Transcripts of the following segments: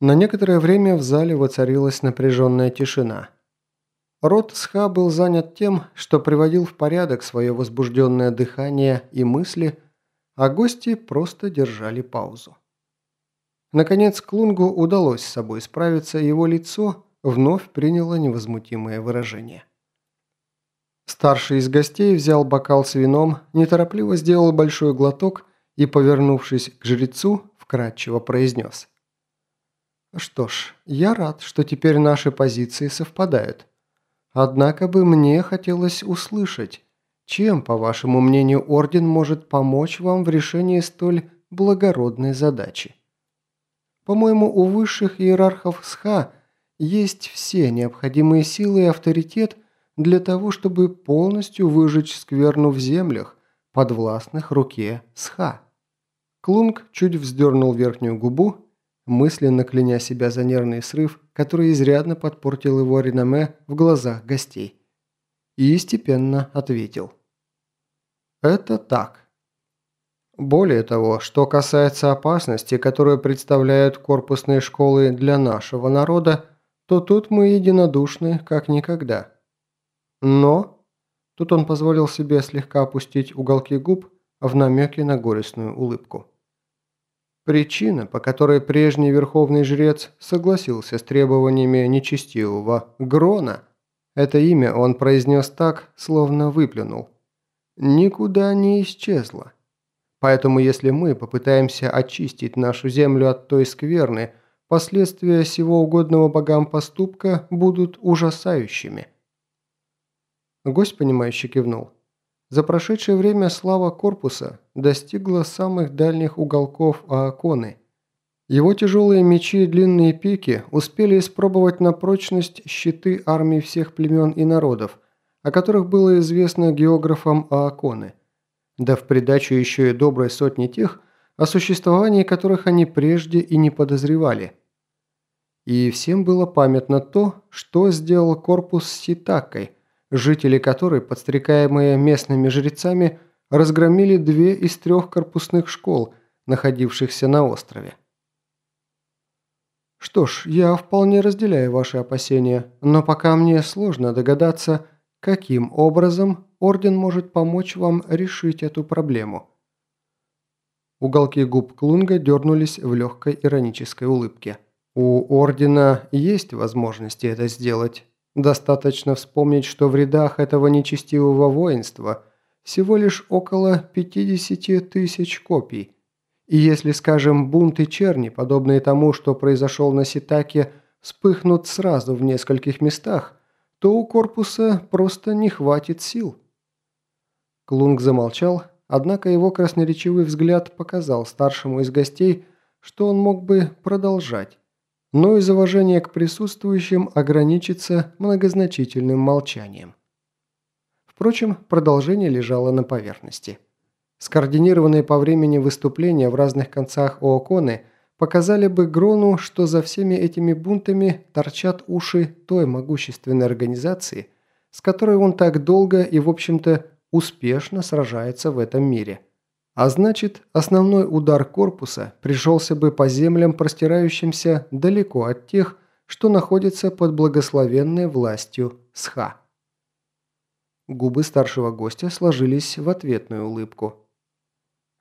На некоторое время в зале воцарилась напряженная тишина. Рот Сха был занят тем, что приводил в порядок свое возбужденное дыхание и мысли, а гости просто держали паузу. Наконец Клунгу удалось с собой справиться, его лицо вновь приняло невозмутимое выражение. Старший из гостей взял бокал с вином, неторопливо сделал большой глоток и, повернувшись к жрецу, вкратчиво произнес. «Что ж, я рад, что теперь наши позиции совпадают. Однако бы мне хотелось услышать, чем, по вашему мнению, Орден может помочь вам в решении столь благородной задачи. По-моему, у высших иерархов СХА есть все необходимые силы и авторитет для того, чтобы полностью выжечь скверну в землях, подвластных руке СХА. Клунг чуть вздернул верхнюю губу, мысленно кляня себя за нервный срыв, который изрядно подпортил его реноме в глазах гостей. И степенно ответил. «Это так. Более того, что касается опасности, которую представляют корпусные школы для нашего народа, то тут мы единодушны, как никогда. Но...» Тут он позволил себе слегка опустить уголки губ, в намеке на горестную улыбку. Причина, по которой прежний верховный жрец согласился с требованиями нечестивого Грона, это имя он произнес так, словно выплюнул, никуда не исчезла. Поэтому если мы попытаемся очистить нашу землю от той скверны, последствия всего угодного богам поступка будут ужасающими. Гость, понимающе кивнул. За прошедшее время слава корпуса достигла самых дальних уголков Ааконы. Его тяжелые мечи и длинные пики успели испробовать на прочность щиты армий всех племен и народов, о которых было известно географам Ааконы. Да в придачу еще и доброй сотни тех, о существовании которых они прежде и не подозревали. И всем было памятно то, что сделал корпус с Ситакой – жители которой, подстрекаемые местными жрецами, разгромили две из трех корпусных школ, находившихся на острове. Что ж, я вполне разделяю ваши опасения, но пока мне сложно догадаться, каким образом Орден может помочь вам решить эту проблему. Уголки губ Клунга дернулись в легкой иронической улыбке. У Ордена есть возможности это сделать, Достаточно вспомнить, что в рядах этого нечестивого воинства всего лишь около 50 тысяч копий. И если, скажем, бунты черни, подобные тому, что произошел на Ситаке, вспыхнут сразу в нескольких местах, то у корпуса просто не хватит сил. Клунг замолчал, однако его красноречивый взгляд показал старшему из гостей, что он мог бы продолжать но из уважения к присутствующим ограничиться многозначительным молчанием. Впрочем, продолжение лежало на поверхности. Скоординированные по времени выступления в разных концах Ооконы показали бы Грону, что за всеми этими бунтами торчат уши той могущественной организации, с которой он так долго и, в общем-то, успешно сражается в этом мире – а значит, основной удар корпуса пришелся бы по землям, простирающимся далеко от тех, что находятся под благословенной властью Сха. Губы старшего гостя сложились в ответную улыбку.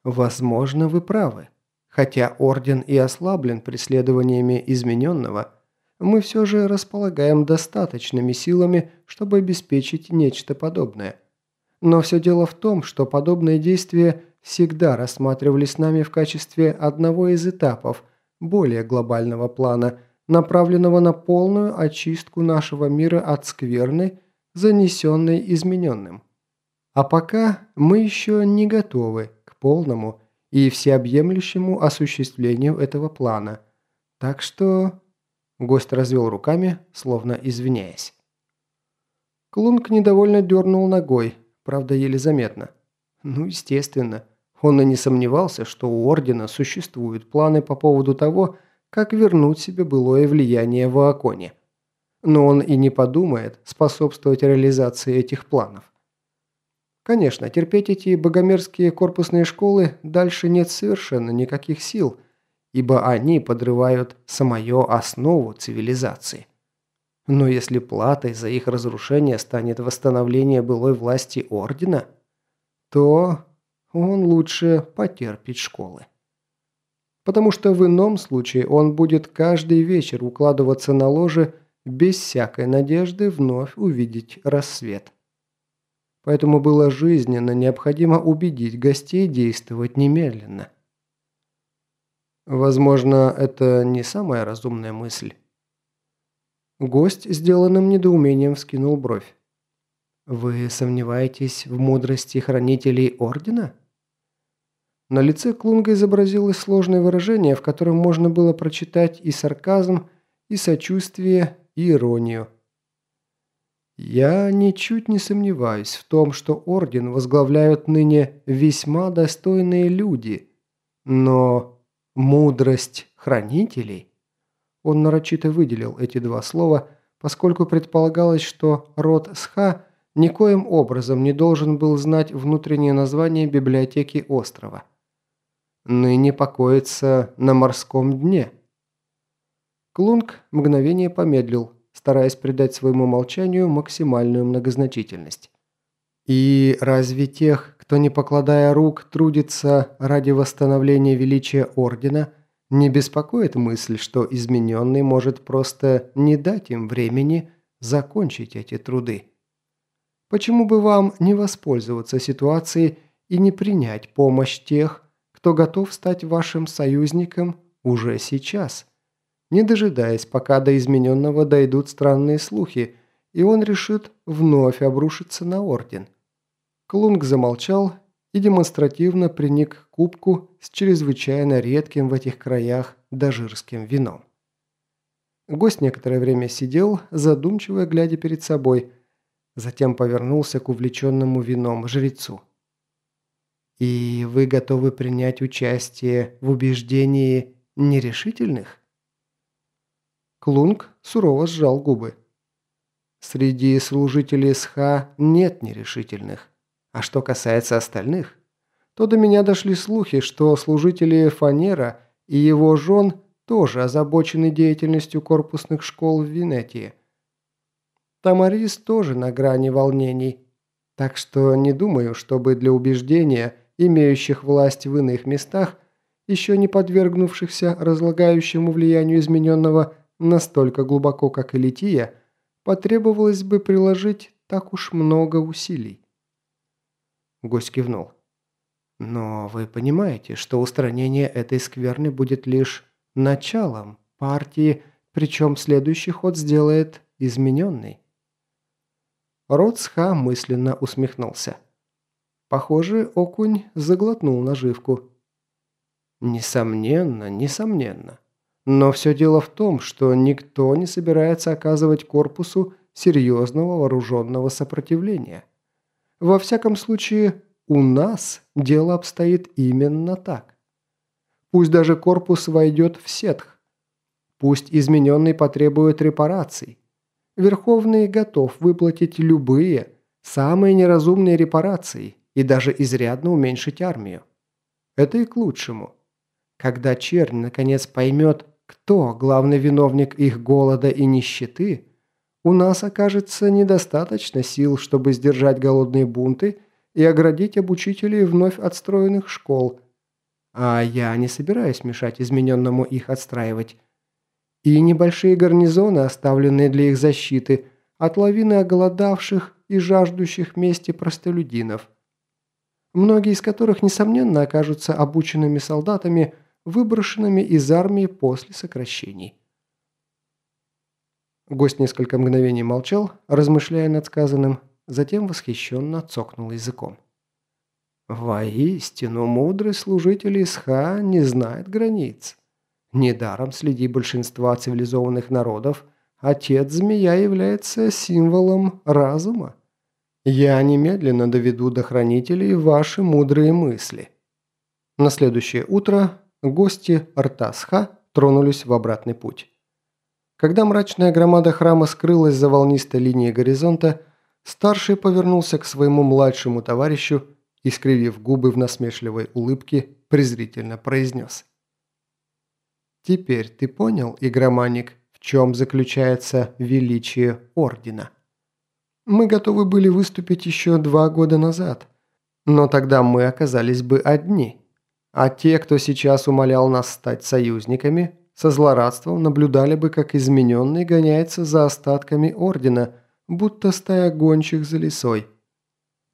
«Возможно, вы правы. Хотя Орден и ослаблен преследованиями измененного, мы все же располагаем достаточными силами, чтобы обеспечить нечто подобное. Но все дело в том, что подобные действия всегда рассматривались нами в качестве одного из этапов более глобального плана, направленного на полную очистку нашего мира от скверны, занесенной измененным. А пока мы еще не готовы к полному и всеобъемлющему осуществлению этого плана. Так что...» Гость развел руками, словно извиняясь. Клунк недовольно дернул ногой, правда еле заметно. Ну, естественно. Он и не сомневался, что у Ордена существуют планы по поводу того, как вернуть себе былое влияние в Ааконе. Но он и не подумает способствовать реализации этих планов. Конечно, терпеть эти богомерзкие корпусные школы дальше нет совершенно никаких сил, ибо они подрывают самую основу цивилизации. Но если платой за их разрушение станет восстановление былой власти Ордена, то он лучше потерпит школы. Потому что в ином случае он будет каждый вечер укладываться на ложе без всякой надежды вновь увидеть рассвет. Поэтому было жизненно необходимо убедить гостей действовать немедленно. Возможно, это не самая разумная мысль. Гость, сделанным недоумением, вскинул бровь. «Вы сомневаетесь в мудрости хранителей Ордена?» На лице Клунга изобразилось сложное выражение, в котором можно было прочитать и сарказм, и сочувствие, и иронию. «Я ничуть не сомневаюсь в том, что Орден возглавляют ныне весьма достойные люди, но мудрость хранителей...» Он нарочито выделил эти два слова, поскольку предполагалось, что род Сха никоим образом не должен был знать внутреннее название библиотеки острова – ныне покоится на морском дне». Клунг мгновение помедлил, стараясь придать своему молчанию максимальную многозначительность. «И разве тех, кто, не покладая рук, трудится ради восстановления величия Ордена, не беспокоит мысль, что измененный может просто не дать им времени закончить эти труды? Почему бы вам не воспользоваться ситуацией и не принять помощь тех, кто готов стать вашим союзником уже сейчас, не дожидаясь, пока до измененного дойдут странные слухи, и он решит вновь обрушиться на Орден. Клунг замолчал и демонстративно приник к кубку с чрезвычайно редким в этих краях дожирским вином. Гость некоторое время сидел, задумчиво глядя перед собой, затем повернулся к увлеченному вином жрецу. И вы готовы принять участие в убеждении нерешительных? Клунг сурово сжал губы. Среди служителей СХА нет нерешительных. А что касается остальных, то до меня дошли слухи, что служители Фанера и его жен тоже озабочены деятельностью корпусных школ в Венетии. Тамарис тоже на грани волнений, так что не думаю, чтобы для убеждения – имеющих власть в иных местах, еще не подвергнувшихся разлагающему влиянию измененного настолько глубоко, как и Лития, потребовалось бы приложить так уж много усилий. Гость кивнул. Но вы понимаете, что устранение этой скверны будет лишь началом партии, причем следующий ход сделает измененный. Роцха мысленно усмехнулся. Похоже, окунь заглотнул наживку. Несомненно, несомненно. Но все дело в том, что никто не собирается оказывать корпусу серьезного вооруженного сопротивления. Во всяком случае, у нас дело обстоит именно так. Пусть даже корпус войдет в сетх. Пусть измененный потребует репараций. Верховный готов выплатить любые, самые неразумные репарации, и даже изрядно уменьшить армию. Это и к лучшему. Когда чернь наконец поймет, кто главный виновник их голода и нищеты, у нас окажется недостаточно сил, чтобы сдержать голодные бунты и оградить обучителей вновь отстроенных школ. А я не собираюсь мешать измененному их отстраивать. И небольшие гарнизоны, оставленные для их защиты, от лавины оголодавших и жаждущих мести простолюдинов – многие из которых, несомненно, окажутся обученными солдатами, выброшенными из армии после сокращений. Гость несколько мгновений молчал, размышляя над сказанным, затем восхищенно цокнул языком. «Воистину, мудрый служитель Исха не знает границ. Недаром среди большинства цивилизованных народов отец змея является символом разума. Я немедленно доведу до хранителей ваши мудрые мысли». На следующее утро гости Артасха тронулись в обратный путь. Когда мрачная громада храма скрылась за волнистой линией горизонта, старший повернулся к своему младшему товарищу и, скривив губы в насмешливой улыбке, презрительно произнес. Теперь ты понял, игроманик, в чем заключается величие Ордена? Мы готовы были выступить еще два года назад, но тогда мы оказались бы одни. А те, кто сейчас умолял нас стать союзниками, со злорадством наблюдали бы, как измененный гоняется за остатками Ордена, будто стая гончих за лесой.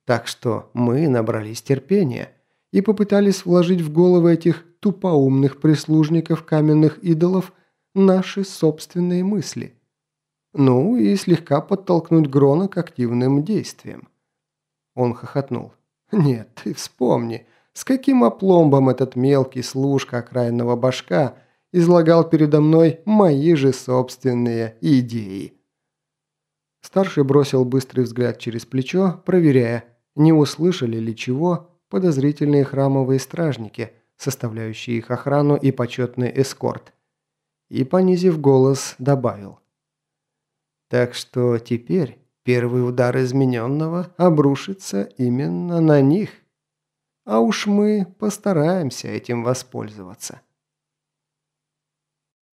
Так что мы набрались терпения и попытались вложить в головы этих тупоумных прислужников каменных идолов наши собственные мысли. Ну и слегка подтолкнуть Грона к активным действиям. Он хохотнул. «Нет, ты вспомни, с каким опломбом этот мелкий служка окраинного башка излагал передо мной мои же собственные идеи». Старший бросил быстрый взгляд через плечо, проверяя, не услышали ли чего подозрительные храмовые стражники, составляющие их охрану и почетный эскорт. И, понизив голос, добавил. Так что теперь первый удар измененного обрушится именно на них. А уж мы постараемся этим воспользоваться.